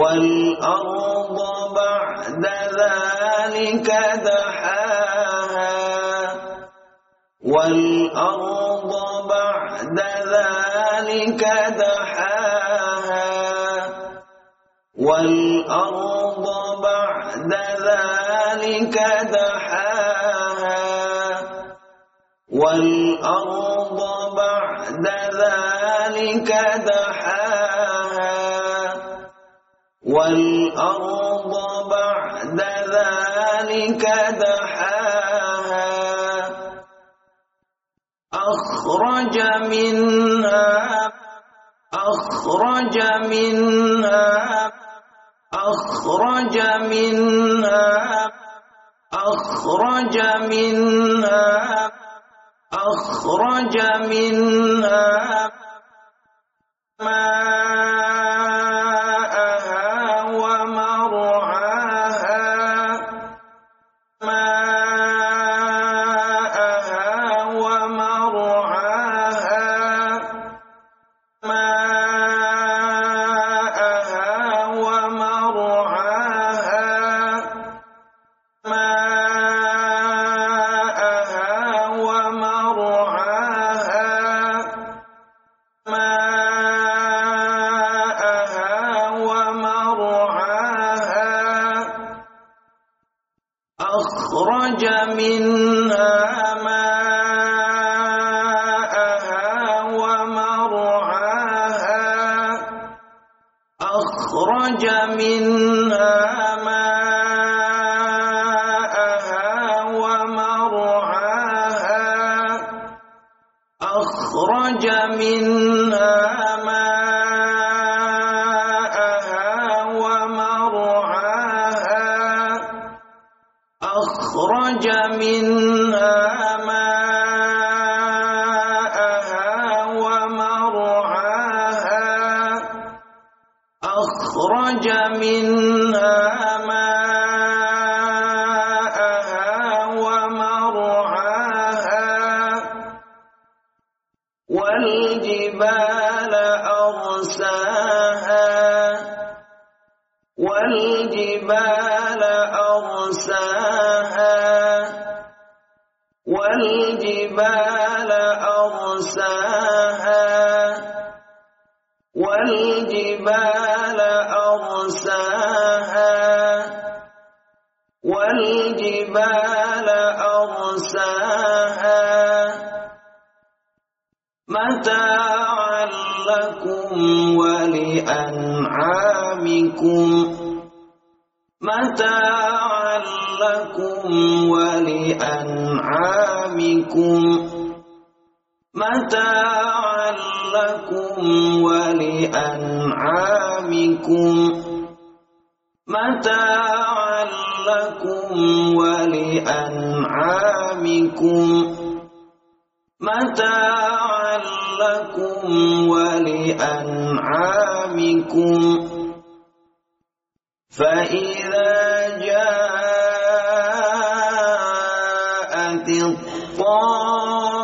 والأرض بعد ذلك دحاها. والأرض بعد ذلك دحاها. والأرض بعد ذلك دحاها. والأرض بعد ذلك دحاها. والأرض بعد ذلك دحاها. أخرج منها أخرج منها أخرج منها أخرج منها أخرج منها. ماءها أخرج أخرج منها متاعا لكم ولأنعامكم متاعا لكم ولأنعامكم متاعا لكم ولأنعامكم متاعا لكم ولأنعامكم متاعا لكم ولأنعامكم فإذا جاءت الطامة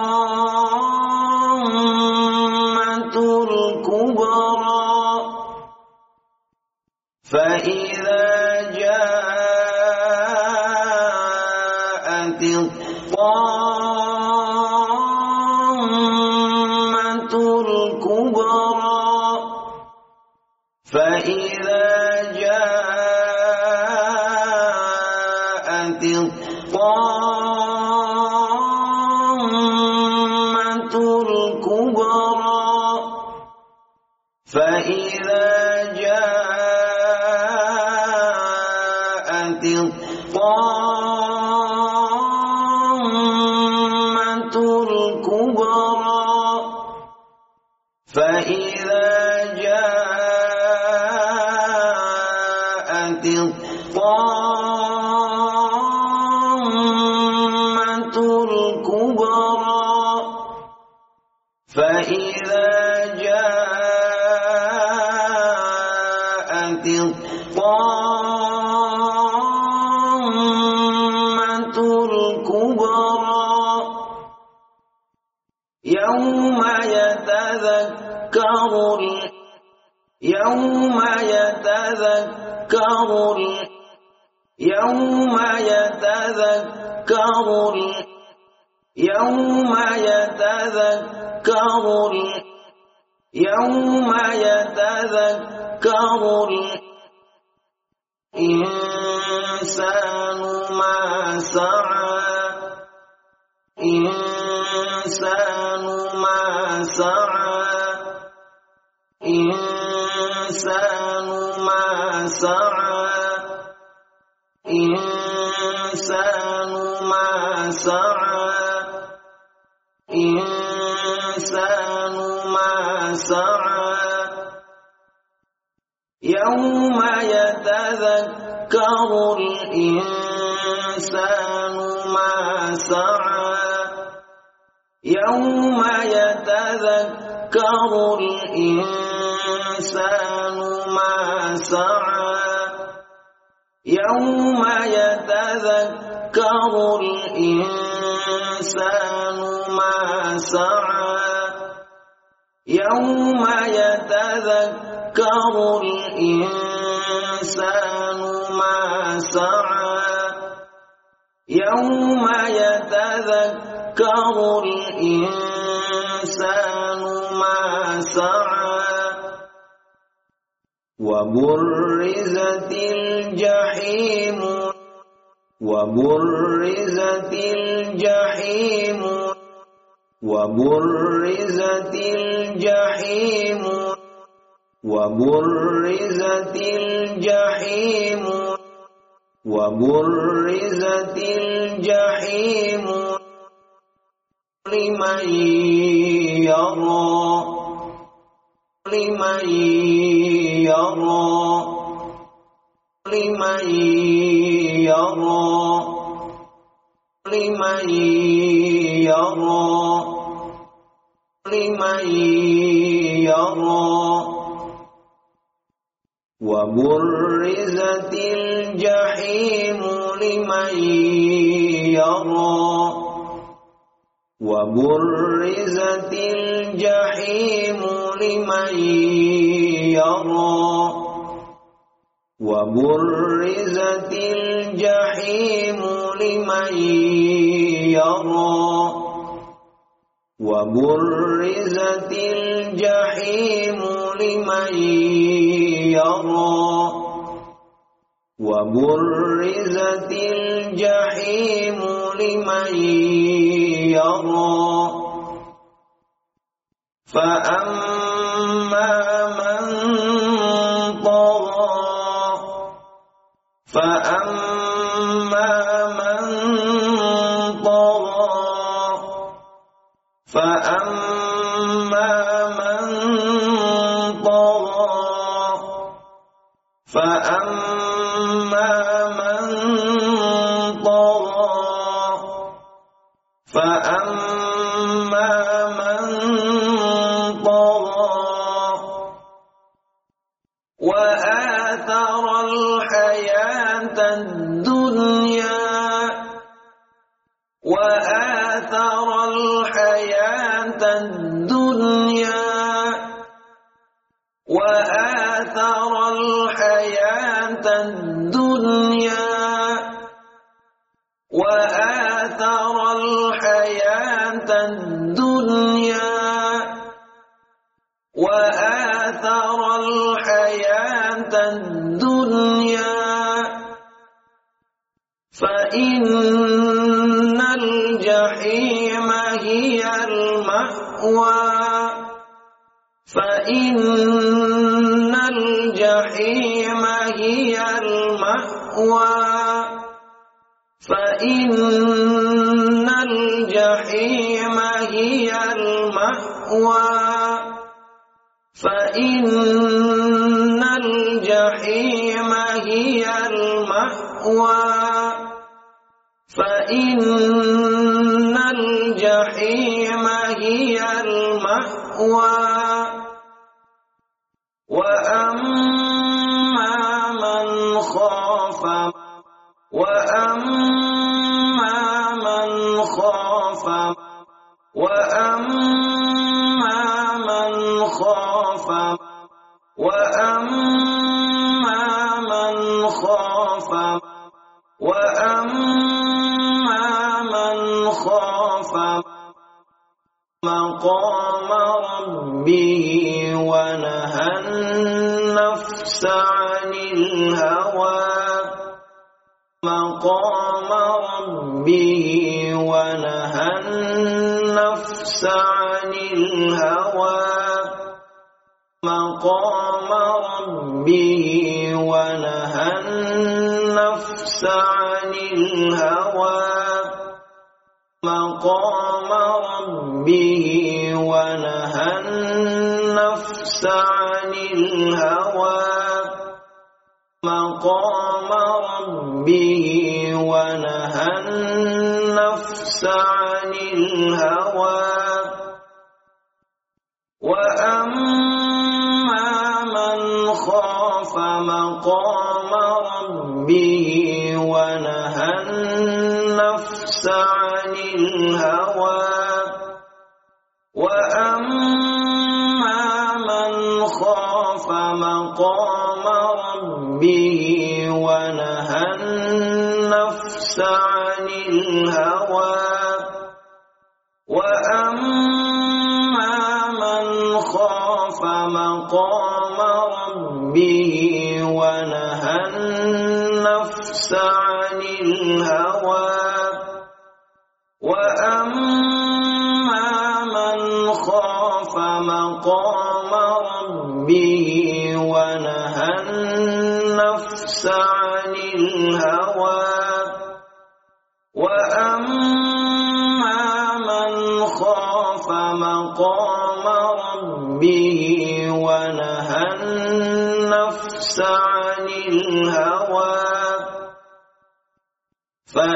الطامة يتذكر يوم يتذكر يوم يتذكر يوم يتذكر الإنسان ما سعى سعى. إنسان ما سعى. إنسان ما سعى. يوم يتذكر الإنسان ما سعى. يوم يتذكر الإنسان ما سعى. يوم يتذكر الإنسان ما سعى. يوم يتذكر الإنسان ما سعى. يوم يتذكر الإنسان ما سعى. وبرزت الجحيم وبرزت الجحيم وبرزت الجحيم وبرزت الجحيم وبرزت الجحيم لمن يرى لمن يرى لمن يرى لمن يرى لمن يرى. وبرزت الجحيم لمن يرى. وبرزت الجحيم لمن يرى. وبرزت الجحيم لمن يرى. وبرزت الجحيم لمن يرى. وبرزت الجحيم لمن يرى فأما وآثر الحياة فإن الجحيم هي المأوى فإن الجحيم هي المأوى فإن الجحيم هي المأوى فإن مَأْوَى وَأَمَّا مَنْ خَافَ وَأَمَّا مَنْ خَافَ وَأَمَّا مَنْ خَافَ وَأَمَّا مَنْ خَافَ وَأَمَّا مقام ربه ونهى النفس عن الهوى. مقام ربه ونهى النفس عن الهوى. مقام ربه ونهى النفس عن الهوى. مقام النفس عن الهوى مقام ربه ونهى ربه ونهى النفس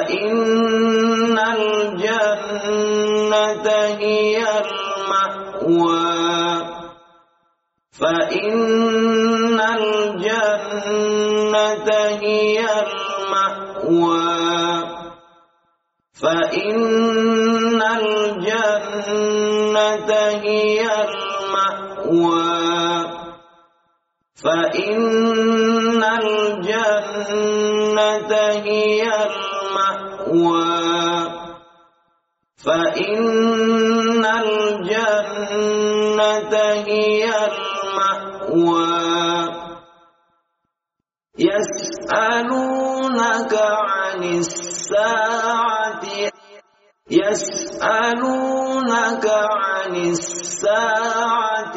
فإن الجنة هي المأوى. فإن الجنة هي المأوى. فإن الجنة هي المأوى. فإن الجنة فإن الجنة هي المأوى. يسألونك عن الساعة يسألونك عن الساعة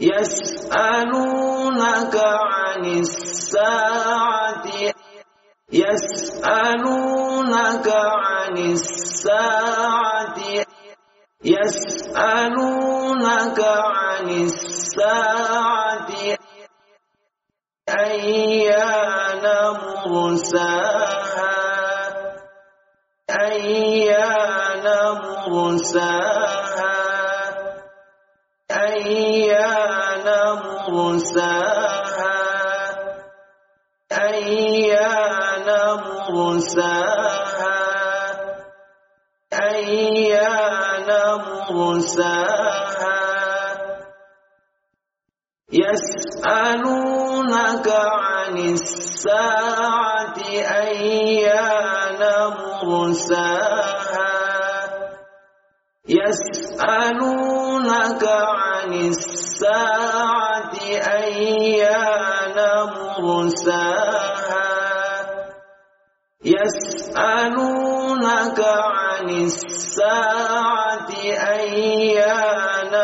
يسألونك عن الساعة. يسألونك عن الساعة يسألونك عن الساعة أيان مرساها أيان مرساها أيان مرساها مرساها أيان مرساها. يسألونك عن الساعة أيان مرساها. يسألونك عن الساعة أيان مرساها. يسألونك عن الساعة أيان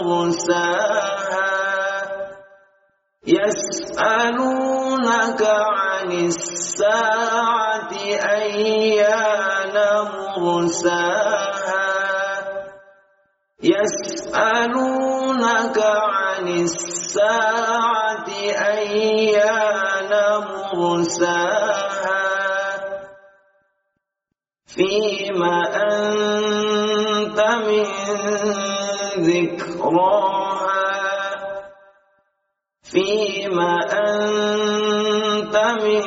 مرساها. يسألونك عن الساعة أيان مرساها. يسألونك عن الساعة أيان مرساها. فيما أنت من ذكراها. فيما أنت من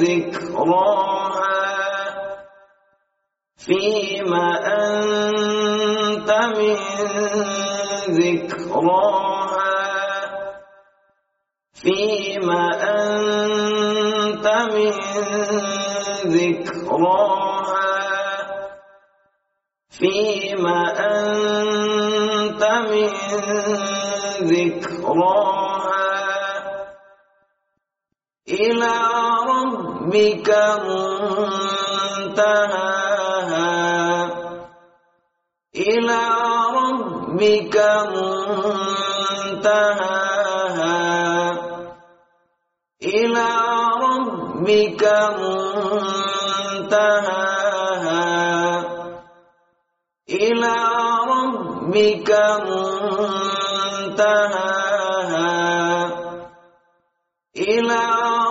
ذكراها. فيما أنت من ذكراها. فيما أنت من ذكراها فيما أنت من ذكراها إلى ربك منتهاها إلى ربك منتهاها ربك منتهاها. إلى ربك منتهاها. إلى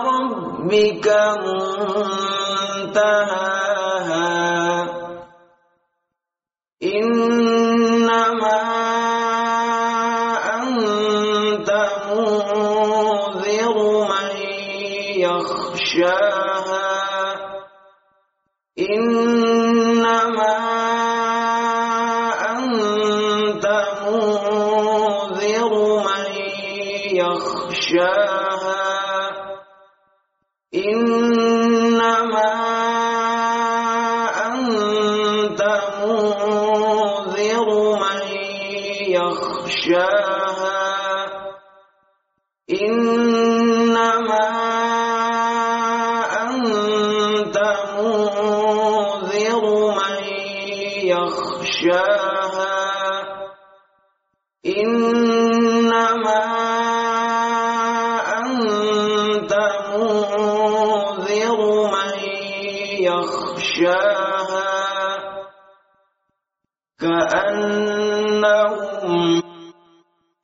ربك منتهاها. يخشاها إنما أنت منذر من يخشاها. إنما أنت منذر من يخشاها. إنما يخشاها إنما أنت منذر من يخشاها. كأنهم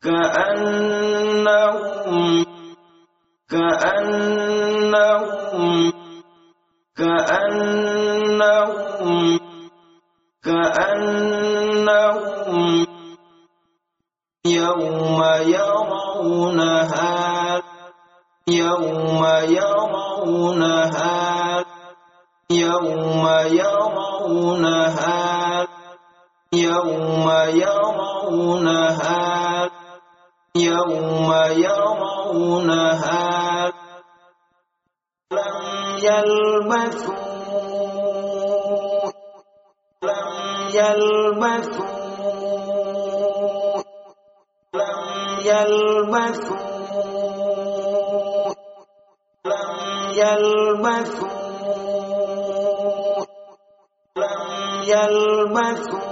كأنهم كأنهم كأنهم كأنهم يوم يرونها يوم يرونها يوم يرونها يوم يرونها يوم يرونها. لم يلبثوا لم يلبثوا لم يلبثوا لم يلبثوا لم يلبثوا.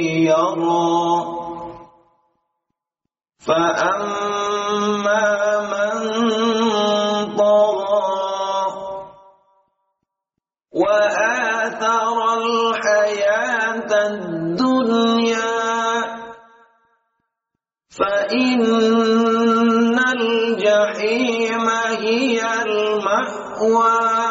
يرى. فأما من طغى وآثر الحياة الدنيا فإن الجحيم هي المأوى.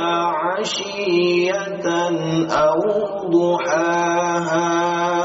عشية أو ضحاها.